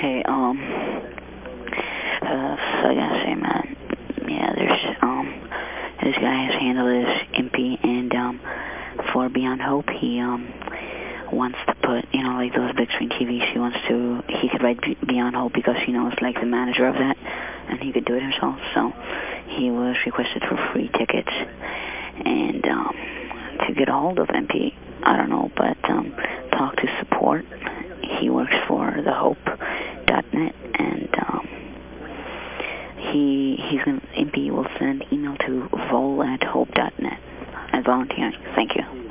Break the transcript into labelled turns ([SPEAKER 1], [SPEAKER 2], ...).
[SPEAKER 1] Hey, um, uh, so I gotta say, man, yeah, there's, um, this guy has handled his MP, and, um, for Beyond Hope, he, um, wants to put, you know, like those big screen TVs, he wants to, he could write Beyond Hope because he knows, like, the manager of that, and he could do it himself, so he was requested for free tickets, and, um, to get a hold of MP, I don't know, but, um, talk to support. He works for thehope.net, and, um, he, he's going MP will send email to vol at hope.net. I'm volunteering. Thank you.